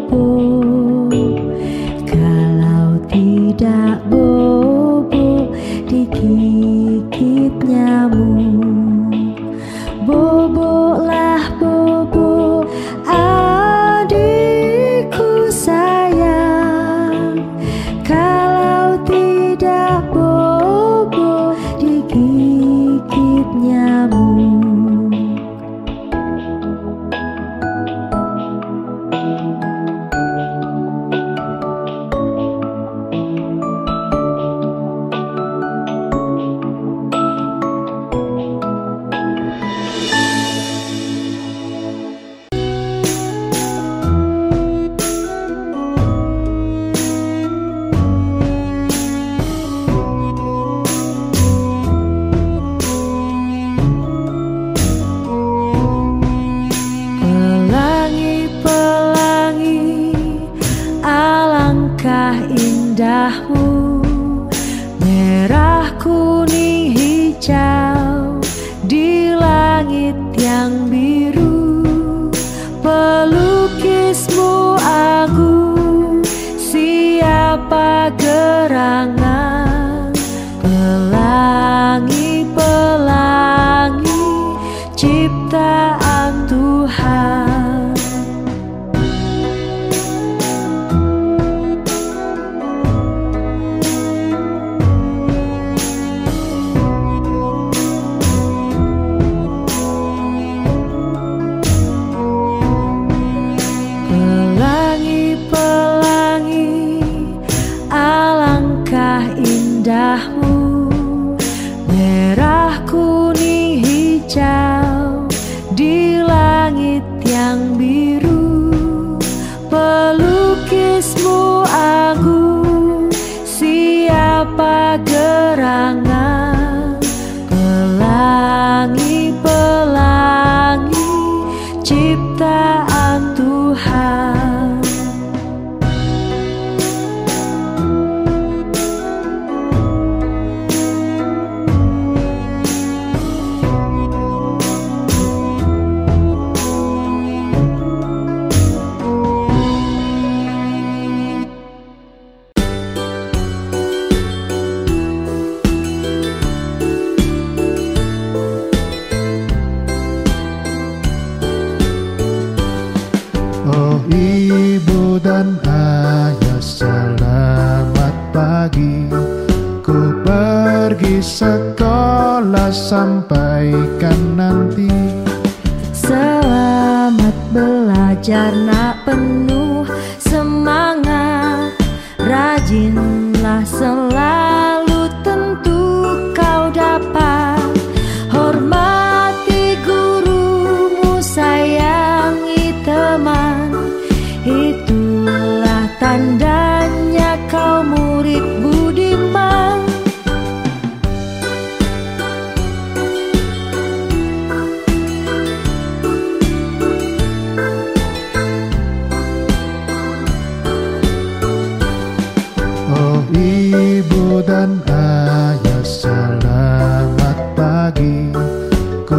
不 alangkah indahmu? Merah kuning hijau Di langit yang biru. Pelukismu agung Siapa gerangan? Pelangi-pelangi Cipta ibu dan ayah selamat pagi. Ku pergi sekolah sampaikan nanti. Selamat belajar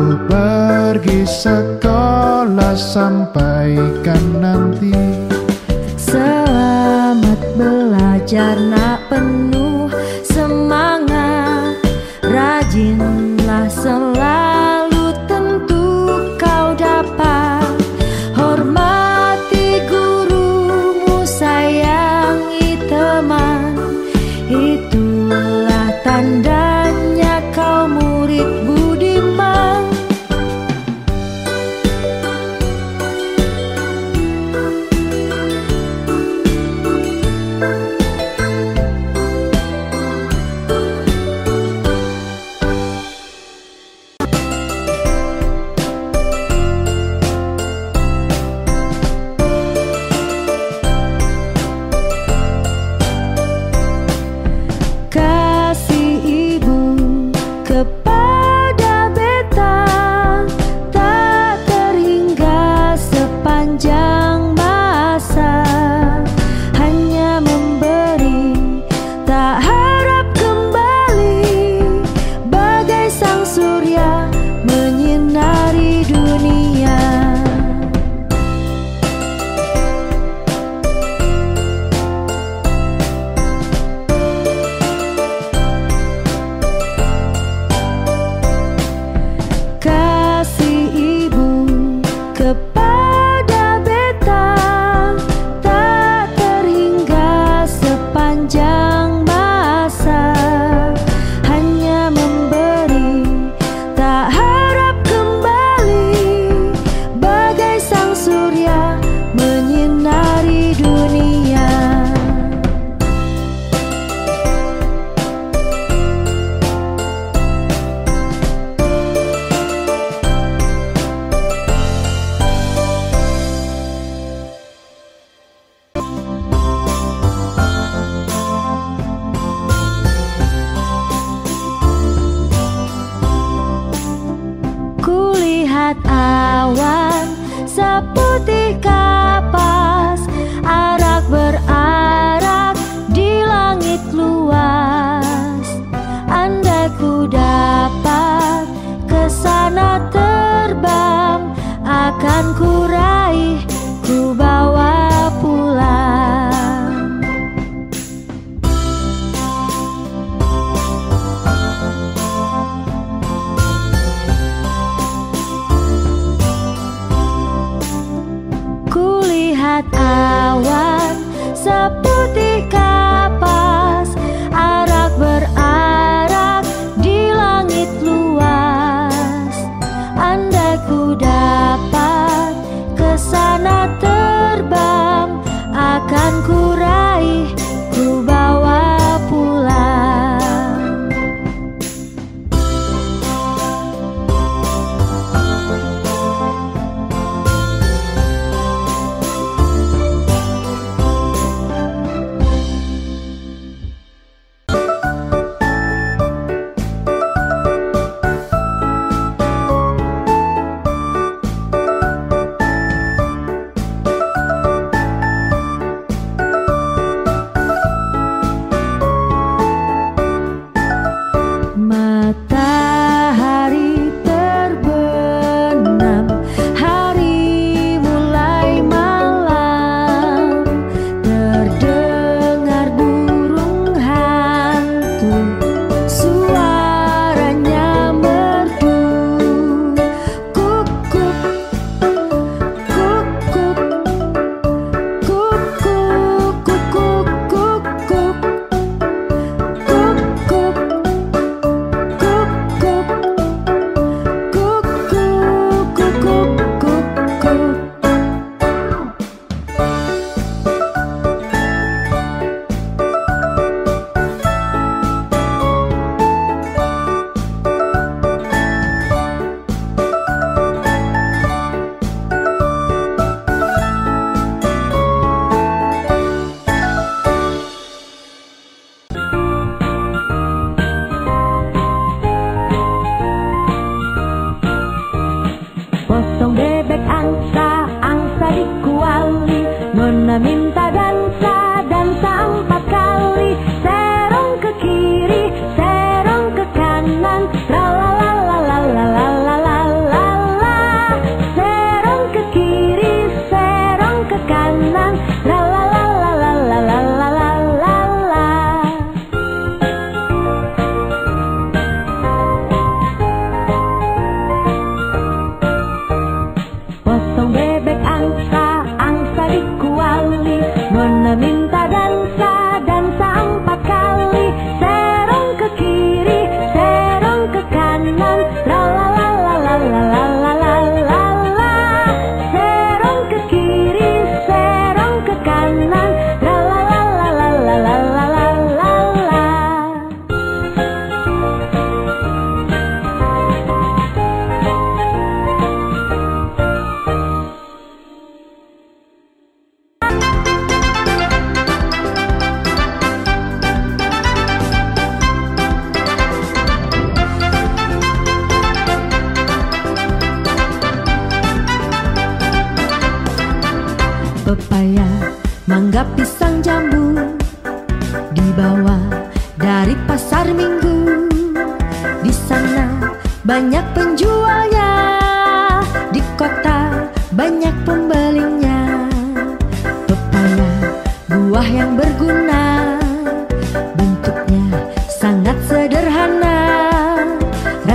Pergi sekolah sampaikan nanti. Selamat belajar nak penuh at awat sa puso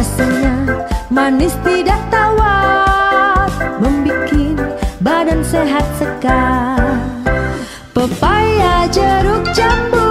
Rasanya manis tidak tawar Membikin badan sehat sekar. Pepaya jeruk jambu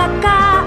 anak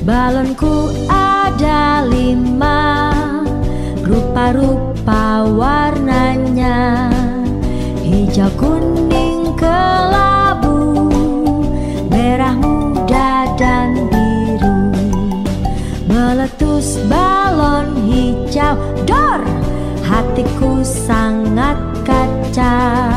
Balonku ada lima. Rupa-rupa warnanya. Hijau kuning kelabu. Merah muda dan biru. Meletus balon hijau. Dor! Hatiku sangat kacau.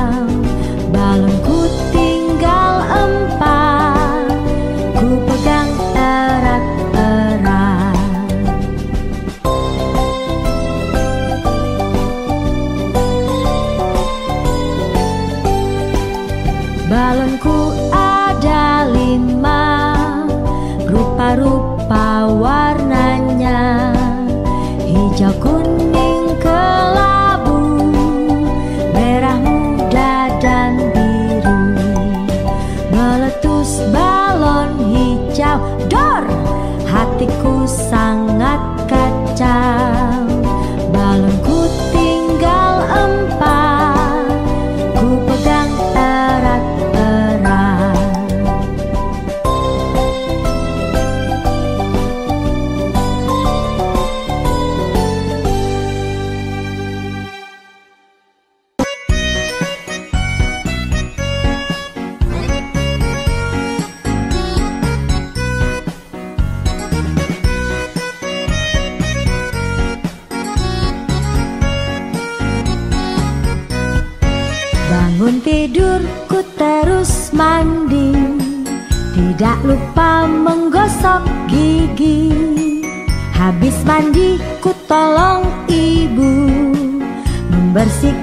Membersihkan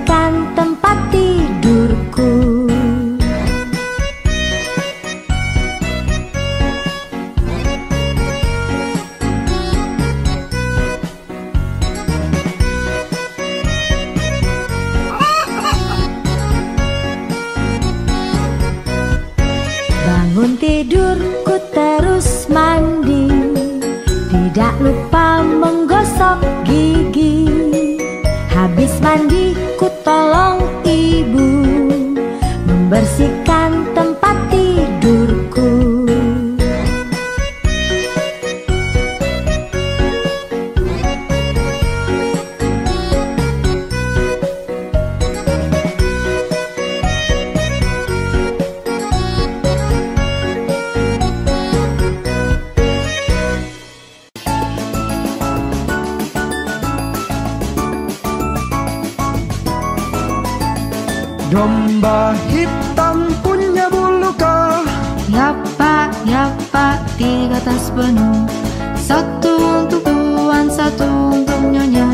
Domba hitam punya bulu kah Ya pak, ya pak, tiga tas penuh. Satu untuk tuan, satu untuk nyonya.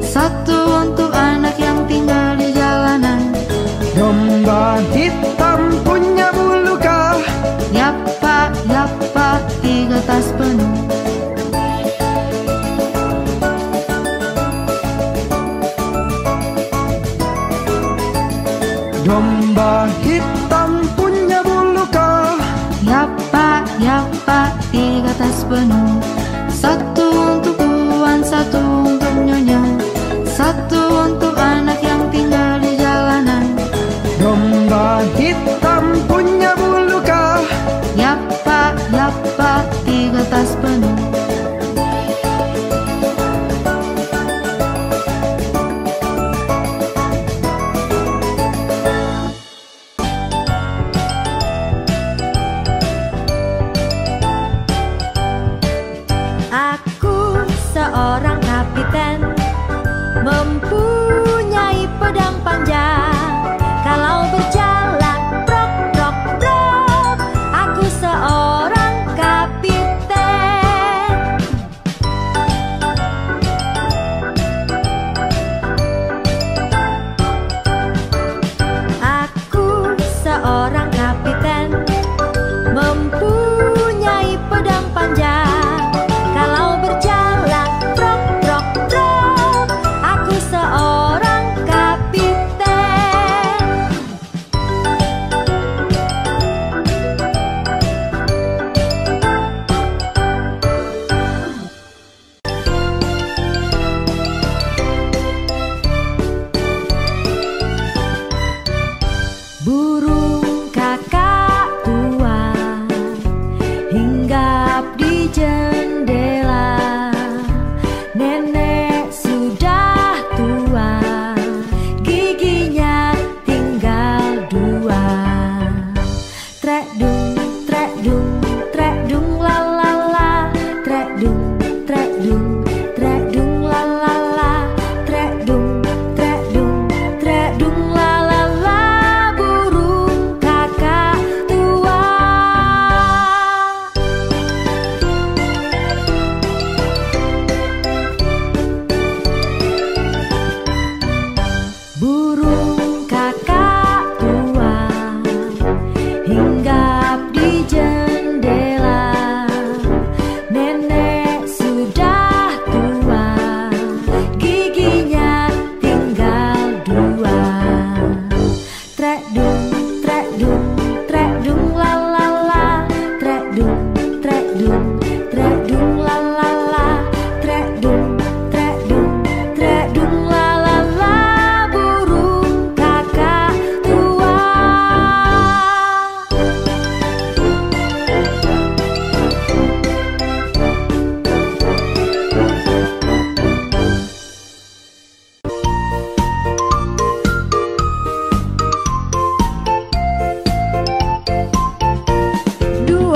Satu untuk anak yang tinggal di jalanan. Domba hitam punya bulu kah Ya pak, ya pak, tiga tas penuh Domba hitam punya bulu kah Ya pak, ya pak, tiga tas penuh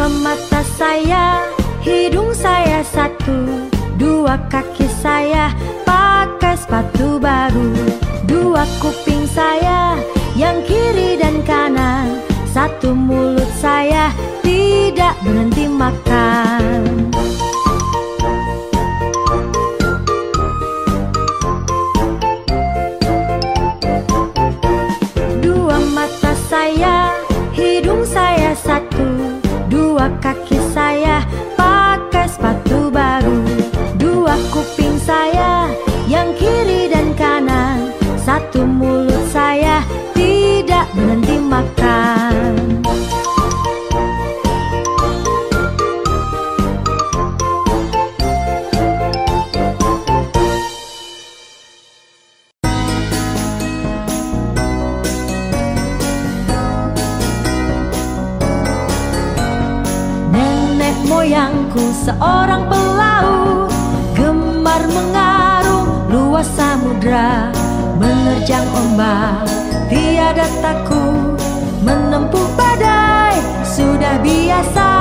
Mata saya, hidung saya satu Dua kaki saya pakai sepatu baru Dua kuping saya yang kiri dan kanan Satu mulut saya tidak berhenti makan. Dua seorang pelaut. Gemar mengarung luas samudra Menerjang ombak. Tiada takut Menempuh badai sudah biasa